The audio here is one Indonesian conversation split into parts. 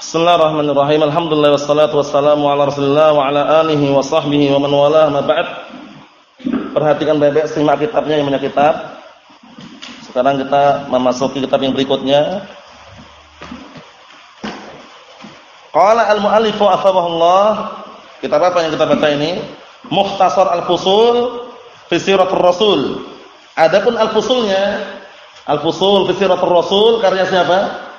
Bismillahirrahmanirrahim. Alhamdulillah wassalatu wassalamu ala Rasulillah wa ala alihi wa sahbihi wa man wala ma ba'd. Perhatikan baik-baik simak kitabnya yang punya kitab. Sekarang kita memasuki kitab yang berikutnya. Qala al-mu'allifu afawahullah. Kitab apa yang kita baca ini? Mukhtasar al-Fusul fi Siratul Rasul. Adapun al-fusulnya, al-fusul fi Siratul Rasul karya siapa?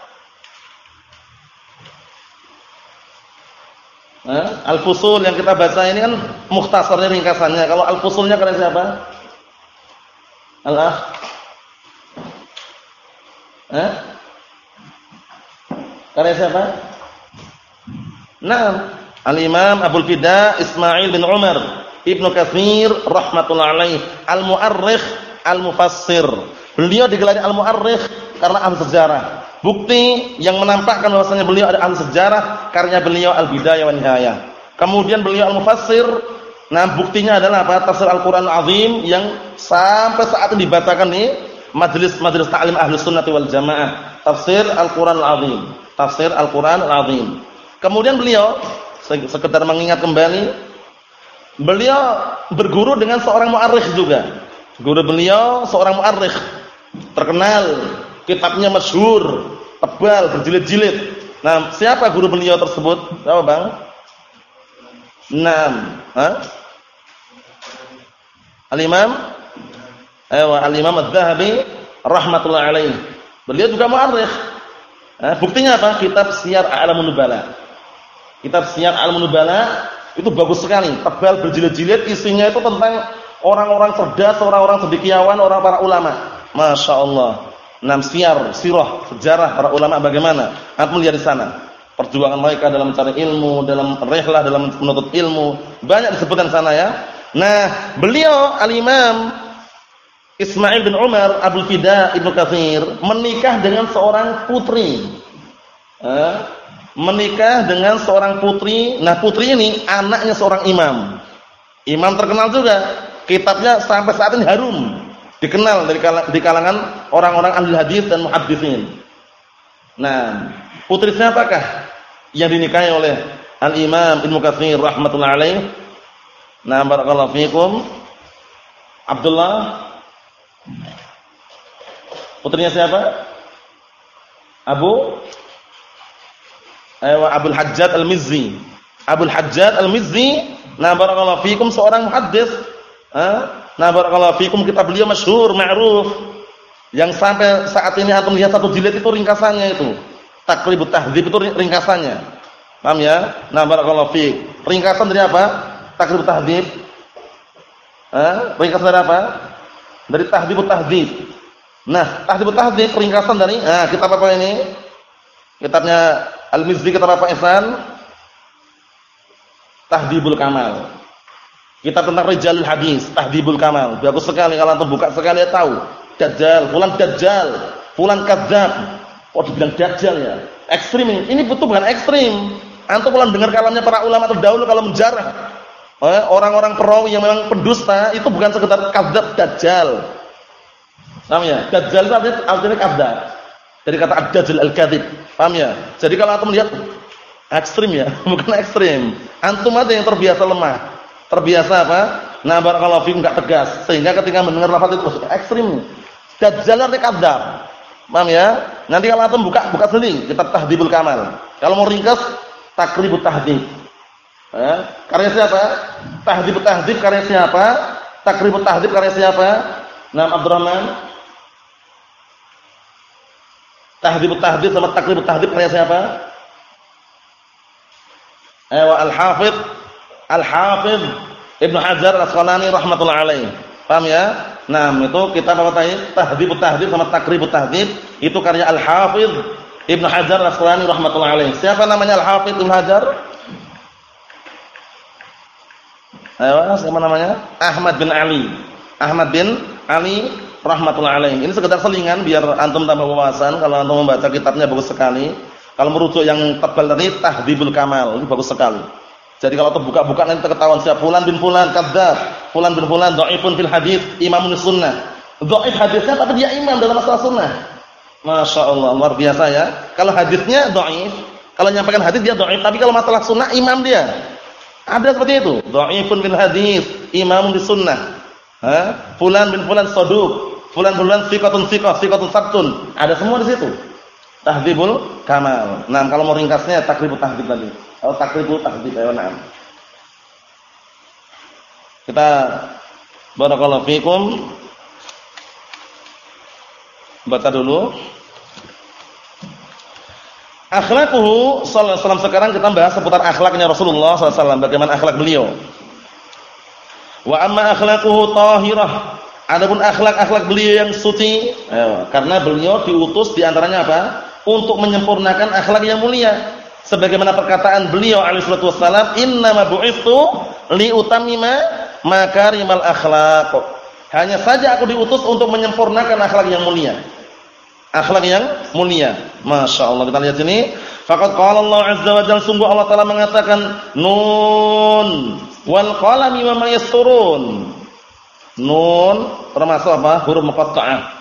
Al-Fusul yang kita baca ini kan mukhtasarnya ringkasannya. Kalau Al-Fusulnya kalian siapa? Allah. Eh? Kalian siapa? Nah, Al-Imam Abdul Fida Ismail bin Umar Ibnu Katsir rahmatullah alaih Al-Mu'arrikh Al-Mufassir. Beliau digelari Al-Mu'arrikh karena ahli sejarah. Bukti yang menampakkan bahwasanya beliau ada ahli sejarah karena beliau Al-Bidayah wa Nihayah. Kemudian beliau Al-Mufassir. Nah, buktinya adalah apa? Tafsir Al-Qur'an Azim yang sampai saat ini dibacakan di majelis-majelis taklim ahli sunnah wal jamaah. Tafsir Al-Qur'an Azim. Tafsir Al-Qur'an Azim. Kemudian beliau sekedar mengingat kembali beliau berguru dengan seorang muarrikh juga. Guru beliau seorang muarrikh terkenal kitabnya masyhur, tebal, berjilid-jilid. Nah, siapa guru beliau tersebut? Siapa, Bang? Naam, ha? Al-Imam Ayo, Al-Imam Adz-Dzahabi rahimatullah alaih. Beliau juga mu'arrikh. Nah, buktinya apa? Kitab Syiar A'lamun Nubala. Kitab Syiar A'lamun Nubala itu bagus sekali, tebal berjilid-jilid, isinya itu tentang orang-orang cerdas, orang-orang cendekiawan, orang para ulama. Masya Allah. Enam siar, sirah, sejarah para ulama bagaimana? Antum lihat di sana. Perjuangan mereka dalam mencari ilmu, dalam rehlah, dalam menuntut ilmu. Banyak disebutkan sana ya. Nah, beliau al-Imam Ismail bin Umar Abdul Fida Ibnu Katsir menikah dengan seorang putri. Eh, menikah dengan seorang putri. Nah, putri ini anaknya seorang imam. Imam terkenal juga. Kitabnya sampai saat ini harum dikenal dari di kalangan orang-orang ahli hadis dan muhaddisin. Nah, putri siapakah yang dinikahi oleh Al-Imam Ibnu Katsir rahimatullah alaih? Nah, barakallahu fikum. Abdullah Putrinya siapa? Abu Ayo Abdul Hajjat Al-Mizzi. Abdul Hajjat Al-Mizzi, nah barakallahu fikum seorang muhaddis, eh? Nah barakallahu fikum kita beliau masyhur, ma'ruf. Yang sampai saat ini antum lihat satu jilid itu ringkasannya itu. Takribut Tahdzib itu ringkasannya. Paham ya? Nah barakallahu fik. Ringkasan dari apa? Takribut Tahdzib. Eh, ringkasan dari apa? Dari Tahdzibut Tahdzib. Nah, Tahdzibut Tahdzib ringkasan dari nah, kitab apa ini? Kitabnya Al-Mizzi kitab apa Ihsan? Tahdibul Kamal. Kitab tentang rijalul hadis, tahdibul kamal. Bagus sekali kalau antum buka sekali ya tahu. Dajjal, fulan dajjal, fulan kadzab. Oh dibilang dajjal ya. Ekstrim ini. Ini betul bukan ekstrim. Antum pulang dengar kalamnya para ulama terdahulu kalau menjarah eh, orang-orang perawi yang memang pendusta itu bukan sekedar kadzab dajjal. Paham ya? Dajjal itu artinya, artinya kadzab. Dari kata ad-dajjal al-kadzib. Paham ya? Jadi kalau antum lihat ekstrim ya, bukan ekstrim. Antum aja yang terbiasa lemah terbiasa apa? Nah barakallahu fikum enggak tegas sehingga ketika mendengar lafaz itu ekstrim. Dajjal artinya kadzab. Paham ya? Nanti kalau antum buka buka sendiri kitab Tahdhibul Kamal. Kalau mau ringkas Takribut Tahdhib. Ya, karya siapa? Tahdhibut Tahdhib karya siapa? Takribut Tahdhib karya siapa? Nam Abdurrahman. Tahdhibut Tahdhib sama Takribut Tahdhib karya siapa? Eh Al-Hafidz Al-Hafidh Ibnu Hajar Al-Asqalani rahimatullah alaih. Paham ya? Nah, itu kita apa tadi? Tahdhibut Tahdhib sama Takribut Tahdhib itu karya Al-Hafidh Ibnu Hajar Al-Asqalani rahimatullah alaih. Siapa namanya Al-Hafidh Ibnu Hajar? Ayo, siapa namanya? Ahmad bin Ali. Ahmad bin Ali rahmatullah alaih. Ini sekedar selingan biar antum tambah wawasan kalau antum membaca kitabnya bagus sekali. Kalau merujuk yang tebal tadi Tahdhibul Kamal, ini bagus sekali. Jadi kalau terbuka-buka nanti ketahuan siapa fulan bin fulan kadzdzab, fulan bin fulan dhaifun fil hadis, imamun sunnah. Dhaif hadisnya tapi dia imam dalam masalah sunnah. Masya Allah, luar biasa ya. Kalau hadisnya dhaif, Kalau nyampaikan hadis dia dhaif, tapi kalau masalah sunnah imam dia. Ada seperti itu. Dhaifun fil hadis, imam di sunnah. Ha? Fulan bin fulan saduq, fulan fulan thiqatun thiqah, thiqatun sabtun. Ada semua di situ. Tahdzibul kamal. Nah, kalau mau ringkasnya takribut tahdzib tadi. Atau takribut tahdzib ayo nah. Kita barakallahu fikum baca dulu. Akhlakuhu sallallahu alaihi wasallam sekarang kita bahas seputar akhlaknya Rasulullah sallallahu alaihi wasallam, bagaimana akhlak beliau. Wa amma akhlaquhu tahirah. Adapun akhlak-akhlak beliau yang suci, ya, karena beliau diutus di antaranya apa? Untuk menyempurnakan akhlak yang mulia. Sebagaimana perkataan beliau alaihi salatu wasallam, "Innama bu'itsu li utammima makarimal akhlaq." Hanya saja aku diutus untuk menyempurnakan akhlak yang mulia akhlak yang mulia. Masya Allah kita lihat sini. Fakat qala Allah azza wa jalla sungguh Allah taala mengatakan nun wal qalami wa ma. Nun termasuk apa? Huruf muqatta'ah.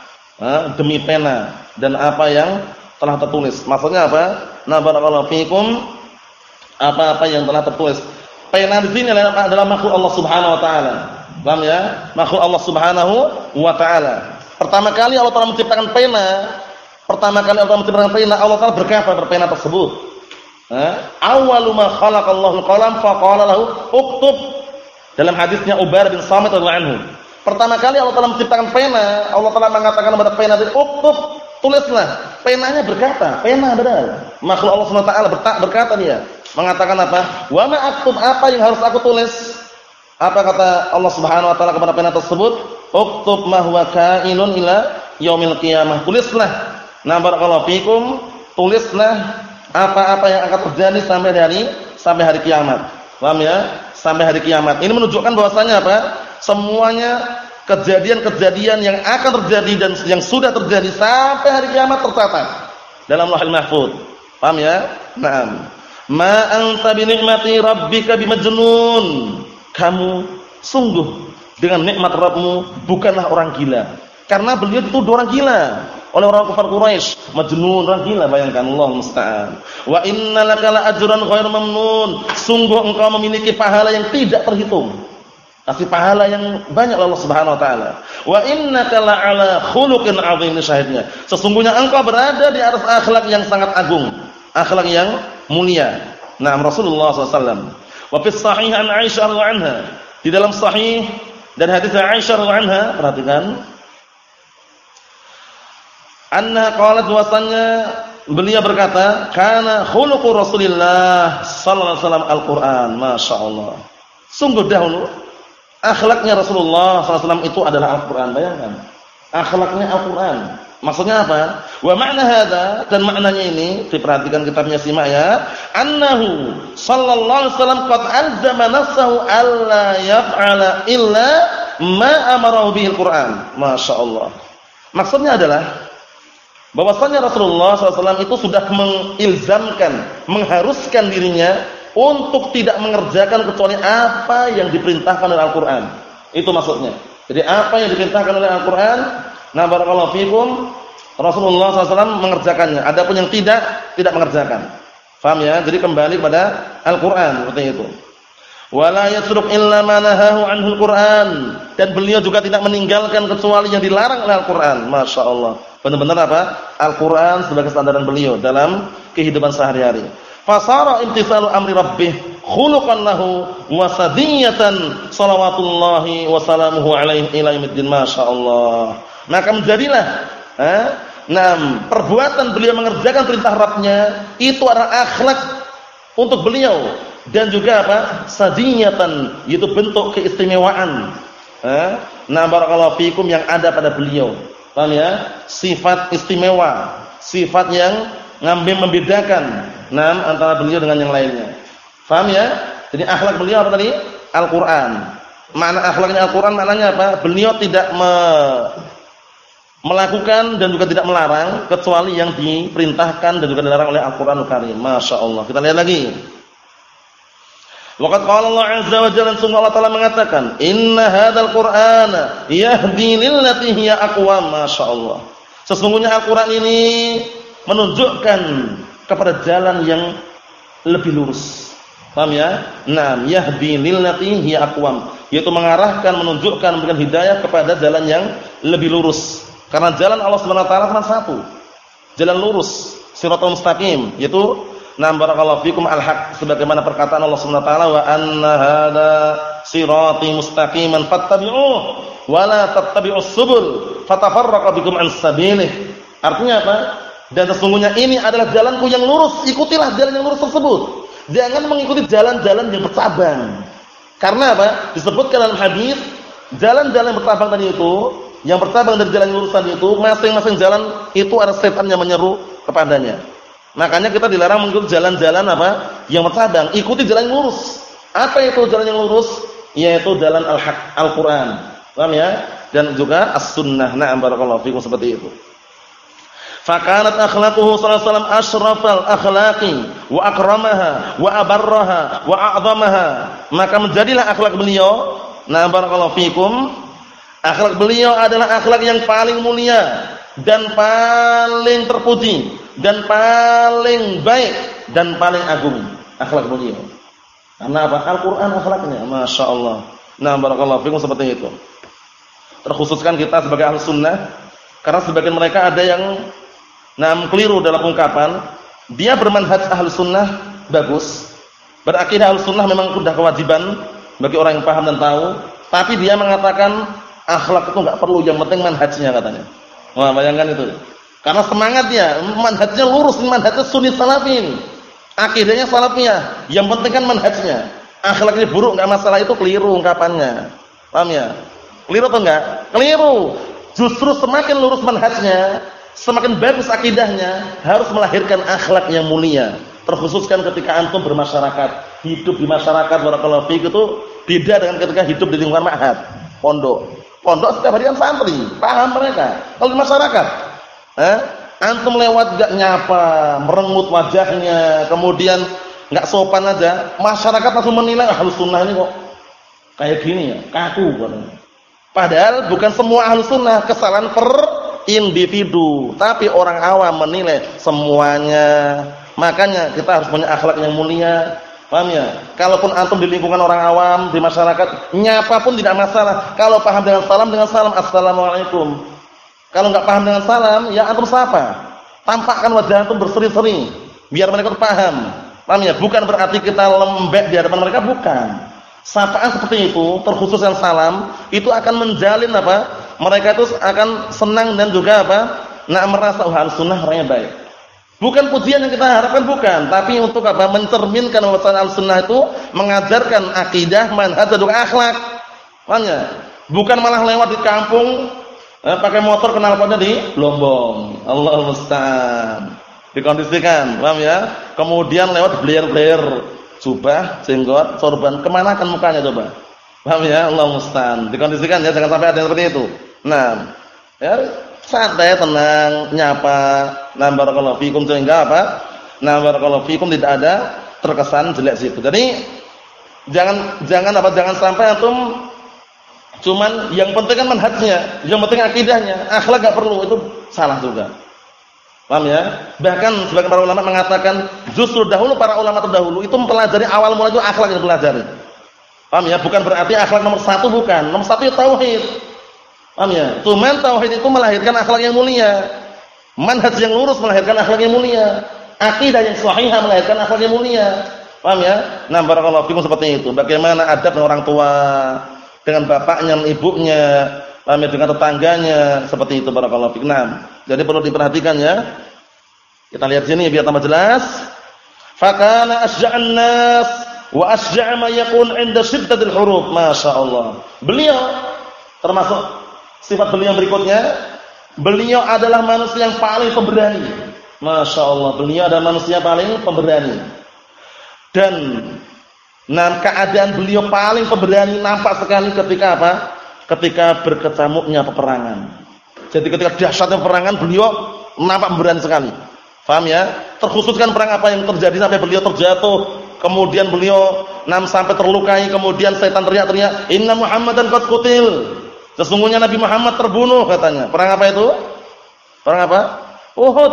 demi pena dan apa yang telah tertulis. Maksudnya apa? Na barakallahu fikum apa-apa yang telah tertulis. Pena di sini adalah makhluk Allah Subhanahu wa taala. Paham ya? Makhluk Allah Subhanahu wa taala. Pertama kali Allah Taala menciptakan pena, pertama kali Allah Taala menciptakan pena, Allah Taala berkata berpena tersebut. Eh? Awwalu ma khalaqallahu al-qalam faqala lahu uktub. Dalam hadisnya Ubair bin Samit radhiyallahu anhu. Pertama kali Allah Taala menciptakan pena, Allah Taala mengatakan kepada pena itu uktub, tulislah. Penanya berkata, pena benar. Makhluk Allah Subhanahu wa taala berkata dia, mengatakan apa? Wa ma aktub apa yang harus aku tulis? Apa kata Allah Subhanahu wa taala kepada pena tersebut? uktub ma huwa kainun ila yaumil qiyamah. Tulislah. Nah barakallahu fikum, tulislah apa-apa yang akan terjadi sampai hari sampai hari kiamat. Paham ya? Sampai hari kiamat. Ini menunjukkan bahwasanya apa? Semuanya kejadian-kejadian yang akan terjadi dan yang sudah terjadi sampai hari kiamat tercatat dalam Lauhul Mahfuz. Paham ya? Naam. Ma anta bi ni'mati rabbika bimajnun. Kamu sungguh dengan nikmat Rabbmu bukanlah orang gila. Karena beliau itu orang gila oleh orang kafir Quraisy, majnun orang gila bayangkan Allah musta'an. Wa innalaka la ajran ghair mamnun. Sungguh engkau memiliki pahala yang tidak terhitung. Kasih pahala yang banyak Allah Subhanahu wa taala. Wa innaka la ala khuluqin 'adzim syahidnya. Sesungguhnya engkau berada di atas akhlak yang sangat agung, akhlak yang mulia. Nah, Rasulullah SAW. Wa sahih an Aisyah radhiyallahu anha. Di dalam sahih dan hadis Aisyah radhiyallahu anha, perhatikan. Anna qalat wasannya beliau berkata, "Kana khuluqu Rasulillah sallallahu alaihi wasallam Al-Qur'an." Masyaallah. Sungguh dahulu akhlaknya Rasulullah sallallahu alaihi wasallam itu adalah Al-Qur'an, bayangkan. Akhlaknya Al-Qur'an. Maksudnya apa? Wa ma'na hadza dan maknanya ini diperhatikan kitabnya simak ya. Annahu sallallahu alaihi wasallam qad alzama nafsahu alla yaf'ala illa ma amarahu bihil Qur'an. Masyaallah. Maksudnya adalah bahwasanya Rasulullah SAW itu sudah mengilzamkan, mengharuskan dirinya untuk tidak mengerjakan kecuali apa yang diperintahkan oleh Al-Qur'an. Itu maksudnya. Jadi apa yang diperintahkan oleh Al-Qur'an Nah, barakallahu fikum, Rasulullah SAW mengerjakannya. Adapun yang tidak, tidak mengerjakan. Faham ya? Jadi kembali kepada Al-Qur'an seperti itu. Wala yasruk illa ma nahahu anhu Al-Qur'an. Dan beliau juga tidak meninggalkan kecuali yang dilarang oleh Al-Qur'an. Masya Allah. Benar-benar apa? Al-Qur'an sebagai standaran beliau dalam kehidupan sehari-hari. Fasara imtisalu amri rabbih khuluqan lahu wa sadiyatan salawatullahi wa salamuhu alaihi ila yaumiddin. Masyaallah. Maka menjadilah eh, nah, perbuatan beliau mengerjakan perintah Rabbnya itu adalah akhlak untuk beliau dan juga apa? sadiyatan yaitu bentuk keistimewaan. Eh, nah barakallahu fikum yang ada pada beliau. Paham ya? Sifat istimewa, sifat yang ngambil membedakan nah antara beliau dengan yang lainnya. Paham ya? Jadi akhlak beliau apa tadi? Al-Qur'an. Makna akhlaknya Al-Qur'an maknanya apa? Beliau tidak me melakukan dan juga tidak melarang kecuali yang diperintahkan dan juga dilarang oleh Al-Qur'anul Karim. Masya Allah. Kita lihat lagi. Waqad qala Allah 'azza wa jalla sungguh Allah Ta'ala mengatakan, "Inna hadzal Qur'ana yahdi lillati hiya aqwam." Masya Allah. Sesungguhnya Al-Qur'an ini menunjukkan kepada jalan yang lebih lurus. Paham ya? Naam, yahdi lillati hiya aqwam, yaitu mengarahkan, menunjukkan, memberikan hidayah kepada jalan yang lebih lurus. Karena jalan Allah Subhanahu wa taala cuma satu. Jalan lurus, siratal mustaqim, yaitu Naam barakallahu fikum al-haq sebagaimana perkataan Allah Subhanahu wa taala wa anna hadza sirati mustaqiman fattabi'uh wa la tattabi'us subul fatafarraqa bikum an sabilih. Artinya apa? Dan sesungguhnya ini adalah jalanku yang lurus, ikutilah jalan yang lurus tersebut. Jangan mengikuti jalan-jalan yang bercabang. Karena apa? Disebutkan dalam hadis, jalan-jalan bercabang tadi itu, yang bercabang dari jalan lurus tadi itu, masing-masing jalan itu ada setan yang menyeru kepadanya. Makanya kita dilarang mengikuti jalan-jalan apa? Yang bercabang, ikuti jalan yang lurus. Apa itu jalan yang lurus? Yaitu jalan al-haq, Al-Qur'an. Paham ya? Dan juga as-sunnah. Na'am barakallahu fikum seperti itu. Fakanat akhlaquhu sallallahu alaihi wasallam asyrafal akhlaqi wa akramaha wa abarraha wa a'zamaha. Maka menjadilah akhlak beliau, na barakallahu fikum, akhlak beliau adalah akhlak yang paling mulia dan paling terpuji dan paling baik dan paling agung akhlak beliau. Karena apa? Al-Qur'an akhlaknya, Masya Allah. Nah, barakallahu fikum seperti itu. Terkhususkan kita sebagai ahli sunnah karena sebagian mereka ada yang Nah, keliru dalam ungkapan, dia bermanhaj ahlu sunnah bagus. Berakidah ahlu sunnah memang sudah kewajiban bagi orang yang paham dan tahu. Tapi dia mengatakan akhlak itu enggak perlu, yang penting manhajnya katanya. Wah, bayangkan itu. Karena semangatnya, manhajnya lurus, manhajnya sunni salafin. Akidahnya salafiyah, yang penting kan manhajnya. Akhlaknya buruk enggak masalah itu keliru ungkapannya. Paham ya? Keliru atau enggak? Keliru. Justru semakin lurus manhajnya, semakin bagus akidahnya, harus melahirkan akhlak yang mulia. Terkhususkan ketika antum bermasyarakat, hidup di masyarakat barakallahu fiik itu beda dengan ketika hidup di lingkungan ma'had, pondok. Pondok setiap hari kan santri, paham mereka. Kalau di masyarakat, eh, antum lewat gak nyapa, merengut wajahnya, kemudian nggak sopan aja, masyarakat langsung menilai ahlus sunnah ini kok kayak gini ya, kaku Padahal bukan semua ahlus sunnah kesalahan per individu, tapi orang awam menilai semuanya. Makanya kita harus punya akhlak yang mulia. Paham ya? Kalaupun antum di lingkungan orang awam, di masyarakat, nyapa pun tidak masalah. Kalau paham dengan salam dengan salam, assalamualaikum. Kalau enggak paham dengan salam, ya antum sapa. Tampakkan wajah antum berseri-seri biar mereka paham. Paham ya? Bukan berarti kita lembek di hadapan mereka, bukan. Sapaan seperti itu, terkhusus yang salam, itu akan menjalin apa? mereka itu akan senang dan juga apa? Nak merasa oh sunnah orangnya baik. Bukan pujian yang kita harapkan bukan, tapi untuk apa? Mencerminkan bahwa al-sunnah itu mengajarkan akidah, manhaj dan akhlak. Makanya, bukan malah lewat di kampung eh, pakai motor knalpotnya di Lombong. Allah musta'an. Dikondisikan, paham ya? Kemudian lewat blair-blair jubah, jenggot, sorban, ke mana kan mukanya coba? Paham ya? Allah musta'an. Dikondisikan ya, jangan sampai ada yang seperti itu. Nah, ya santai tenang nyapa nah barakallahu fikum sehingga apa? Nah barakallahu fikum tidak ada terkesan jelek situ. Jadi jangan jangan apa jangan sampai antum cuman yang penting kan manhajnya, yang penting akidahnya, akhlak enggak perlu itu salah juga. Paham ya? Bahkan sebagian para ulama mengatakan justru dahulu para ulama terdahulu itu mempelajari awal mula itu akhlak yang dipelajari. Paham ya? Bukan berarti akhlak nomor satu bukan. Nomor satu itu tauhid. Paham ya? Cuman tauhid itu melahirkan akhlak yang mulia. Manhaj yang lurus melahirkan akhlak yang mulia. Akidah yang sahih melahirkan akhlak yang mulia. Paham ya? Nah, barakallahu fikum seperti itu. Bagaimana adab dengan orang tua, dengan bapaknya, dengan ibunya, paham ya? dengan tetangganya, seperti itu barakallahu fikum. Nah, jadi perlu diperhatikan ya. Kita lihat sini biar tambah jelas. Fakana asja'an nas wa asja'a ma yakun 'inda syiddatil huruf. Masyaallah. Beliau termasuk Sifat beliau berikutnya, beliau adalah manusia yang paling pemberani. Masya Allah, beliau adalah manusia paling pemberani. Dan nah, keadaan beliau paling pemberani nampak sekali ketika apa? Ketika berkecamuknya peperangan. Jadi ketika dahsyatnya peperangan, beliau nampak pemberani sekali. Paham ya? Terkhususkan perang apa yang terjadi sampai beliau terjatuh, kemudian beliau nam sampai terlukai, kemudian setan teriak-teriak, "Inna Muhammadan qad qutil." Sesungguhnya Nabi Muhammad terbunuh katanya. Perang apa itu? Perang apa? Uhud.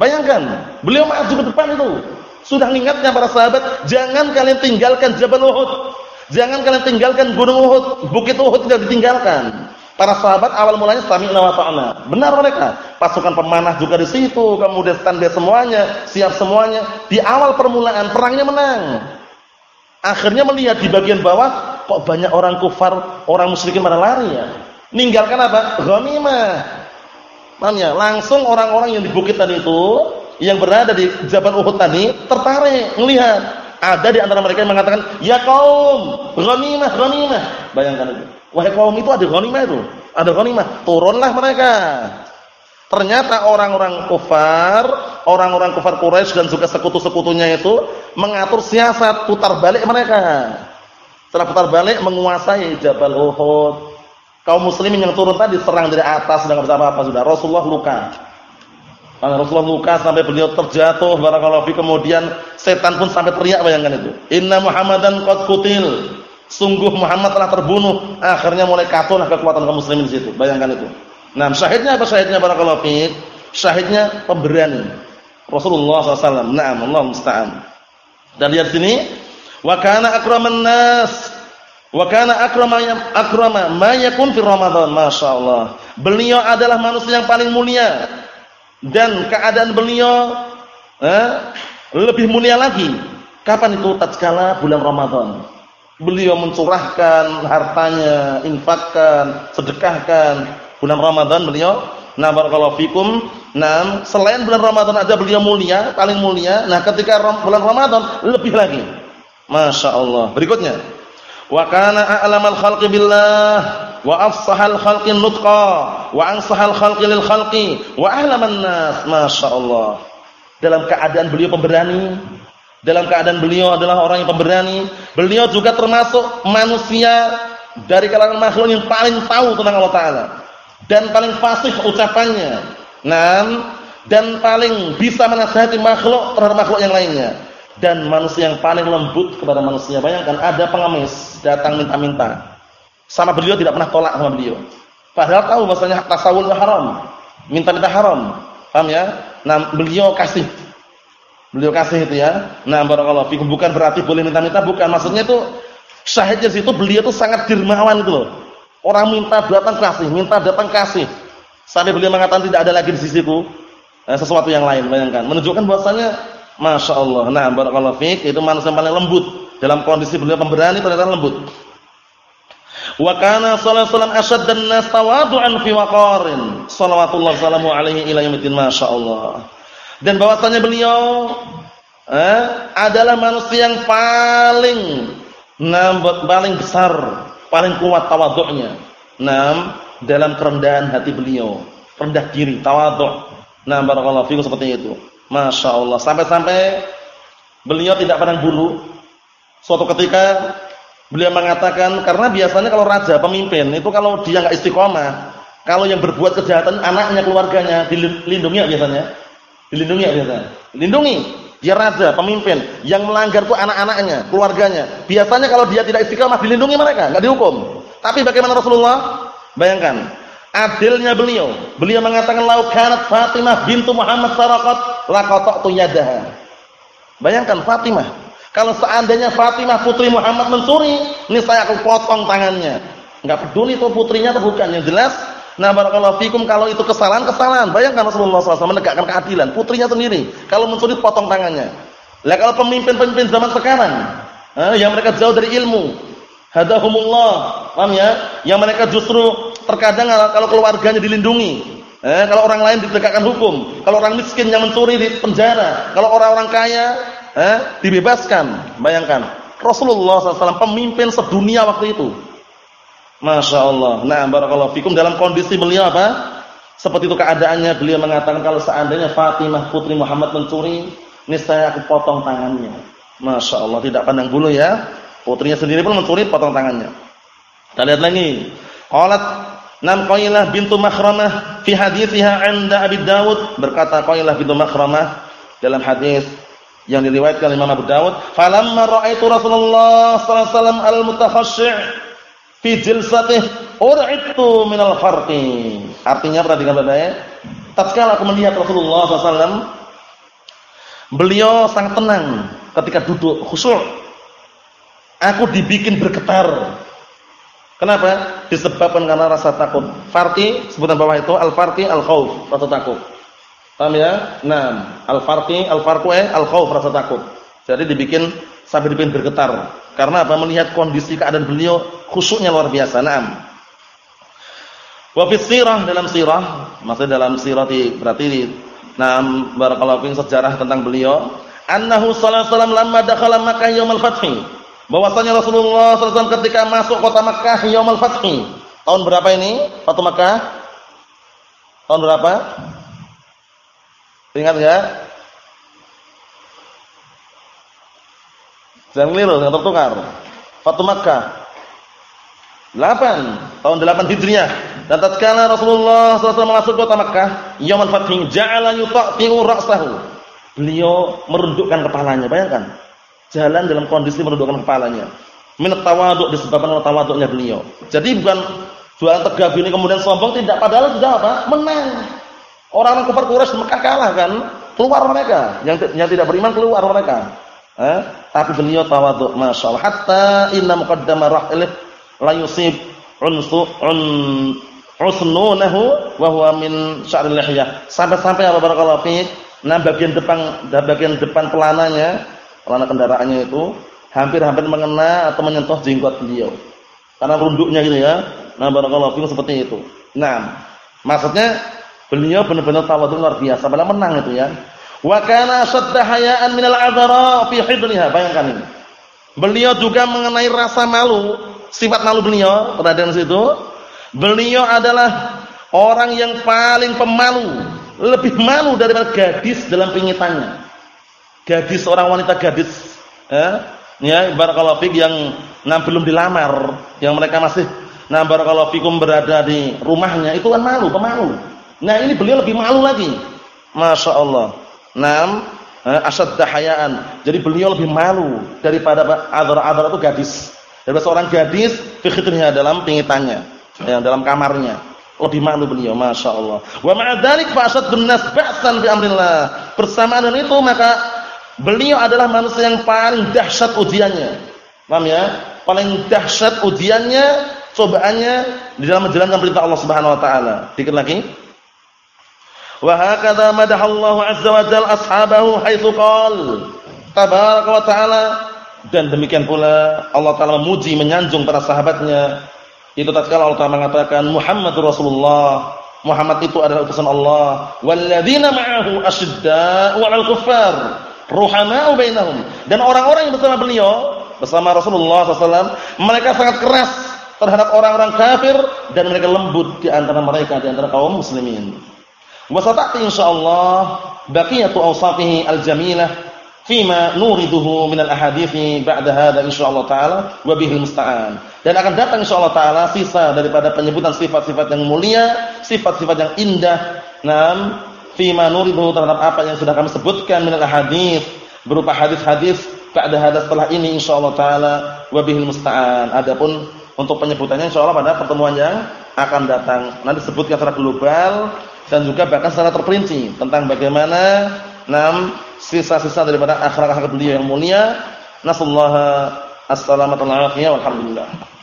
Bayangkan, beliau maju ke depan itu. Sudah ingatnya para sahabat, jangan kalian tinggalkan Jabal Uhud. Jangan kalian tinggalkan Gunung Uhud, Bukit Uhud tidak ditinggalkan. Para sahabat awal mulanya sami'na wa ta'na. Benar mereka. Pasukan pemanah juga di situ, kemudian standby semuanya, siap semuanya. Di awal permulaan perangnya menang. Akhirnya melihat di bagian bawah kok banyak orang kufar, orang musyrikin pada lari ya. Ninggalkan apa? Ghanimah. Paham ya? Langsung orang-orang yang di bukit tadi itu, yang berada di Jabal Uhud tadi tertarik melihat. Ada di antara mereka yang mengatakan, "Ya kaum, ghanimah, ghanimah." Bayangkan itu. Wahai kaum itu ada ghanimah itu. Ada ghanimah. Turunlah mereka. Ternyata orang-orang kufar, orang-orang kufar Quraisy dan juga sekutu-sekutunya itu mengatur siasat putar balik mereka. Setelah putar balik menguasai Jabal Uhud. Kaum muslimin yang turun tadi serang dari atas dengan bersama apa sudah. Rasulullah luka. Karena Rasulullah luka sampai beliau terjatuh barakallahu fi kemudian setan pun sampai teriak bayangkan itu. Inna Muhammadan qad qutil. Sungguh Muhammad telah terbunuh. Akhirnya mulai katulah kekuatan kaum muslimin di situ. Bayangkan itu. Nah, syahidnya apa syahidnya barakallahu fiik? Syahidnya pemberani. Rasulullah SAW. Naam, Allah musta'an. Dan lihat sini, wa kana akraman nas wa kana akrama akrama ma yakun fi Ramadan. Masyaallah. Beliau adalah manusia yang paling mulia dan keadaan beliau eh, lebih mulia lagi. Kapan itu? Tatkala bulan Ramadan. Beliau mencurahkan hartanya, infakkan, sedekahkan bulan Ramadan beliau nah barakallahu fikum nah selain bulan Ramadan ada beliau mulia paling mulia nah ketika bulan Ramadan lebih lagi Masya Allah. Berikutnya. Wa kana a'lamal khalqi billah wa afsahal khalqi nutqa wa ansahal khalqi lil khalqi wa ahlaman nas. Masya Allah. Dalam keadaan beliau pemberani dalam keadaan beliau adalah orang yang pemberani beliau juga termasuk manusia dari kalangan makhluk yang paling tahu tentang Allah Ta'ala dan paling fasih ucapannya. Naam. Dan paling bisa menasihati makhluk terhadap makhluk yang lainnya dan manusia yang paling lembut kepada manusia. Bayangkan ada pengemis datang minta-minta. Sama beliau tidak pernah tolak sama beliau. Padahal tahu maksudnya tasawuf haram. Minta-minta haram. Paham ya? Nah, beliau kasih. Beliau kasih itu ya. Nah, barakallahu fikum bukan berarti boleh minta-minta, bukan. Maksudnya itu syahidnya situ beliau itu sangat dermawan gitu loh. Orang minta datang kasih, minta datang kasih. Sampai beliau mengatakan tidak ada lagi di sisiku eh, sesuatu yang lain. Bayangkan, menunjukkan bahwasanya masya Allah. Nah, barakallahu fiik itu manusia paling lembut dalam kondisi beliau pemberani ternyata lembut. Wa kana sallallahu alaihi wasallam asyaddan nas tawadu'an fi waqarin. Shalawatullah salamu alaihi ila masyaallah. Dan bahwasanya beliau eh, adalah manusia yang paling nah, paling besar paling kuat tawaduknya. Naam, dalam kerendahan hati beliau, rendah diri, tawaduk. Nah, barakallahu fiikum seperti itu. Masya Allah. Sampai-sampai beliau tidak pandang bulu. Suatu ketika beliau mengatakan karena biasanya kalau raja, pemimpin itu kalau dia nggak istiqomah, kalau yang berbuat kejahatan anaknya, keluarganya dilindungi ya biasanya. Dilindungi ya biasanya. Lindungi. Dia raja, pemimpin, yang melanggar itu anak-anaknya, keluarganya. Biasanya kalau dia tidak istiqamah dilindungi mereka, enggak dihukum. Tapi bagaimana Rasulullah? Bayangkan, adilnya beliau. Beliau mengatakan lau kanat Fatimah bintu Muhammad saraqat laqata'tu yadaha. Bayangkan Fatimah, kalau seandainya Fatimah putri Muhammad mencuri, ini saya akan potong tangannya. Enggak peduli itu putrinya atau bukan, yang jelas Nah barakallahu fikum kalau itu kesalahan, kesalahan. Bayangkan Rasulullah SAW menegakkan keadilan. Putrinya sendiri. Kalau mencuri potong tangannya. Lah kalau pemimpin-pemimpin zaman sekarang. Eh, yang mereka jauh dari ilmu. Hadahumullah. Paham ya? Yang mereka justru terkadang kalau keluarganya dilindungi. Eh, kalau orang lain ditegakkan hukum. Kalau orang miskin yang mencuri di penjara. Kalau orang-orang kaya eh, dibebaskan. Bayangkan. Rasulullah SAW pemimpin sedunia waktu itu Masya Allah. Nah, barakallahu fikum dalam kondisi beliau apa? Seperti itu keadaannya. Beliau mengatakan kalau seandainya Fatimah putri Muhammad mencuri, niscaya aku potong tangannya. Masya Allah. Tidak pandang bulu ya. Putrinya sendiri pun mencuri, potong tangannya. Kita lihat lagi. Qalat Nam Qailah bintu Makhramah fi hadithiha 'inda Abi Dawud berkata Qailah bintu Makhramah dalam hadis yang diriwayatkan Imam Abu Dawud, "Falamma ra'aitu Rasulullah sallallahu alaihi wasallam al-mutakhassi' fi jilsatih ur'idtu minal farqi. Artinya perhatikan Bapak. Tatkala aku melihat Rasulullah SAW Beliau sangat tenang ketika duduk khusyuk. Aku dibikin bergetar. Kenapa? Disebabkan karena rasa takut. Farqi sebutan bawah itu al-farqi al-khauf, rasa takut. Paham ya? Nah, al-farqi al-farqu eh al-khauf, rasa takut. Jadi dibikin sampai dibikin bergetar. Karena apa? Melihat kondisi keadaan beliau khusyuknya luar biasa. Naam. Wa fi sirah dalam sirah, maksudnya dalam sirah berarti Nah, barakallahu fiikum sejarah tentang beliau, annahu sallallahu alaihi wasallam lamma dakhala Makkah yaumul fath. Bahwasanya Rasulullah SAW ketika masuk kota Makkah yaumul fath. Tahun berapa ini? Fatu Makkah? Tahun berapa? Ingat enggak? Jangan keliru, jangan tertukar. Fatu Makkah. 8, tahun 8 Hijriah. Dan tatkala Rasulullah SAW masuk kota Makkah, yaumul fathi, ja'ala yuta'ti'u ra'sahu. Beliau merundukkan kepalanya, bayangkan. Jalan dalam kondisi merundukkan kepalanya. Min tawaduk disebabkan oleh tawaduknya beliau. Jadi bukan jualan tegap ini kemudian sombong tidak padahal sudah apa? Menang. Orang-orang kafir Quraisy Mekah kalah kan? Keluar mereka. Yang yang tidak beriman keluar mereka. Eh? Tapi beliau tawaduk, masyaallah. Hatta inna muqaddama rahilih la yusib unsu un usnunahu wa huwa min sya'ril lihyah. Sampai-sampai apa barakallahu fiik, nah bagian depan bagian depan pelananya, pelana kendaraannya itu hampir-hampir mengena atau menyentuh jenggot beliau. Karena runduknya gitu ya. Nah barakallahu fiik seperti itu. Nah, maksudnya beliau benar-benar tawadhu luar biasa, malah menang itu ya. Wa kana shadda hayaan minal adhara fi hidliha. Bayangkan ini. Beliau juga mengenai rasa malu, sifat malu beliau, perhatian situ Beliau adalah orang yang paling pemalu, lebih malu daripada gadis dalam pingitannya. Gadis orang wanita gadis, ya, ya barakallahu fik yang nah, belum dilamar, yang mereka masih nah barakallahu fikum berada di rumahnya itu kan malu, pemalu. Nah, ini beliau lebih malu lagi. Masya Allah. Nam eh, asad dahayaan. Jadi beliau lebih malu daripada adhar-adhar itu gadis. Daripada seorang gadis fikirnya dalam pingitannya ya, dalam kamarnya. Lebih malu beliau, masya Allah. Wa ma'adalik fa'asad bin nas ba'san bi amrillah. Bersamaan itu maka beliau adalah manusia yang paling dahsyat ujiannya. Paham ya? Paling dahsyat ujiannya, cobaannya di dalam menjalankan perintah Allah Subhanahu wa taala. Dikit lagi. Wa hakadha madahallahu azza wa jalla ashabahu haitsu qala tabaraka wa ta'ala dan demikian pula Allah taala memuji menyanjung para sahabatnya itu tatkala Allah Taala mengatakan Muhammadur Rasulullah, Muhammad itu adalah utusan Allah. Walladzina ma'ahu asyidda'u 'alal kuffar, ruhama'u bainahum. Dan orang-orang yang bersama beliau, bersama Rasulullah SAW, mereka sangat keras terhadap orang-orang kafir dan mereka lembut di antara mereka di antara kaum muslimin. Wa sata'ti insyaallah baqiyatu awsafihi al-jamilah fima nuriduhu minal ahadithi ba'da hadha insyaallah taala wa bihil musta'an. Dan akan datang insyaallah taala sisa daripada penyebutan sifat-sifat yang mulia, sifat-sifat yang indah. Naam, fima nuriduhu terhadap apa yang sudah kami sebutkan minal ahadits berupa hadis-hadis ba'da hadha setelah ini insyaallah taala wa bihil musta'an. Adapun untuk penyebutannya insyaallah pada pertemuan yang akan datang. Nanti sebutkan secara global dan juga bahkan secara terperinci tentang bagaimana nam sisa-sisa daripada akhlak-akhlak beliau yang mulia. Nasallahu as-salamata wal afiyah walhamdulillah.